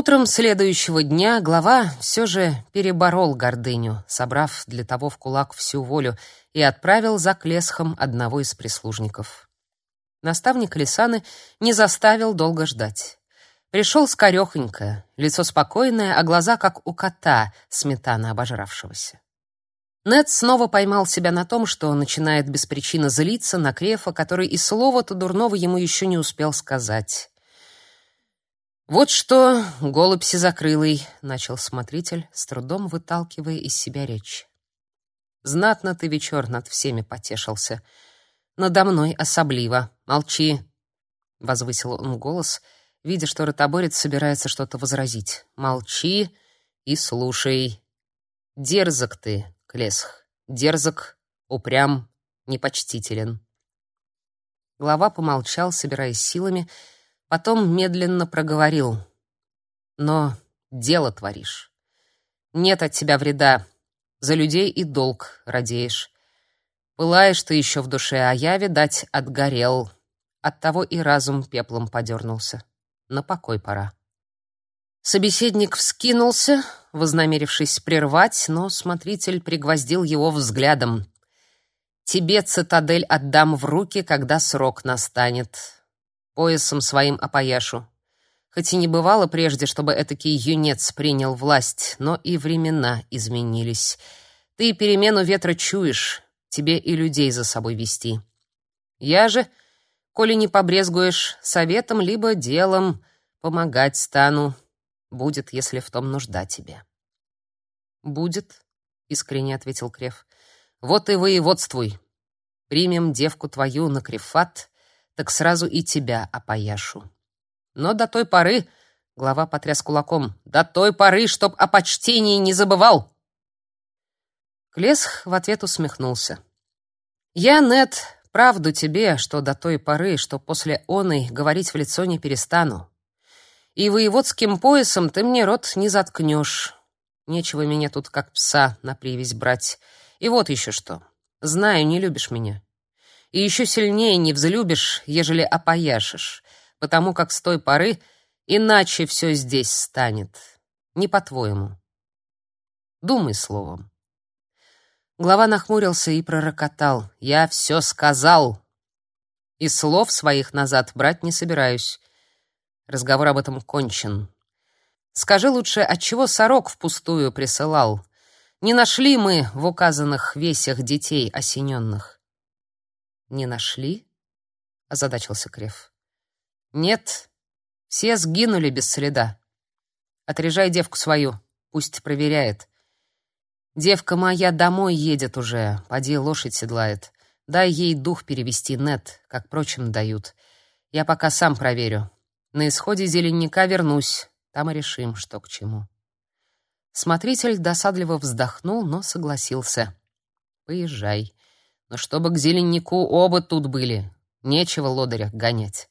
Утром следующего дня глава все же переборол гордыню, собрав для того в кулак всю волю, и отправил за Клесхом одного из прислужников. Наставник Лисаны не заставил долго ждать. Пришел скорехонько, лицо спокойное, а глаза как у кота, сметана обожравшегося. Нед снова поймал себя на том, что начинает без причины злиться на Крефа, который и слова-то дурного ему еще не успел сказать. «Вот что, голубь сизокрылый», — начал смотритель, с трудом выталкивая из себя речь. «Знатно ты вечер над всеми потешился. Надо мной особливо. Молчи!» — возвысил он голос, видя, что ротоборец собирается что-то возразить. «Молчи и слушай. Дерзок ты, Клесх, дерзок, упрям, непочтителен». Глава помолчал, собираясь силами, — Потом медленно проговорил. «Но дело творишь. Нет от тебя вреда. За людей и долг радеешь. Пылаешь ты еще в душе, а я, видать, отгорел. Оттого и разум пеплом подернулся. На покой пора». Собеседник вскинулся, вознамерившись прервать, но смотритель пригвоздил его взглядом. «Тебе цитадель отдам в руки, когда срок настанет поясом своим опояшу. Хоть и не бывало прежде, чтобы этакий юнец принял власть, но и времена изменились. Ты перемену ветра чуешь, тебе и людей за собой вести. Я же, коли не побрезгуешь советом либо делом, помогать стану. Будет, если в том нужда тебе. Будет, искренне ответил Крев. Вот и воеводствуй. Примем девку твою на крефат так сразу и тебя опояшу. Но до той поры, глава потряс кулаком, до той поры, чтоб о почтении не забывал. Клесх в ответ усмехнулся. Я, Нет, правду тебе, что до той поры, что после оной говорить в лицо не перестану. И воеводским поясом ты мне рот не заткнешь. Нечего меня тут как пса на привязь брать. И вот еще что. Знаю, не любишь меня и еще сильнее не взлюбишь, ежели опояшешь, потому как с той поры иначе все здесь станет. Не по-твоему. Думай словом. Глава нахмурился и пророкотал. «Я все сказал!» И слов своих назад брать не собираюсь. Разговор об этом кончен. Скажи лучше, отчего сорок впустую присылал? Не нашли мы в указанных весях детей осененных. Не нашли? озадачился Крев. Нет, все сгинули без следа. Отрежай девку свою, пусть проверяет. Девка моя домой едет уже, поди лошадь седлает. Дай ей дух перевести, нет, как прочим дают. Я пока сам проверю. На исходе зеленника вернусь, там и решим, что к чему. Смотритель досадливо вздохнул, но согласился. Поезжай. Но чтобы к зеленнику оба тут были, нечего лодыря гонять.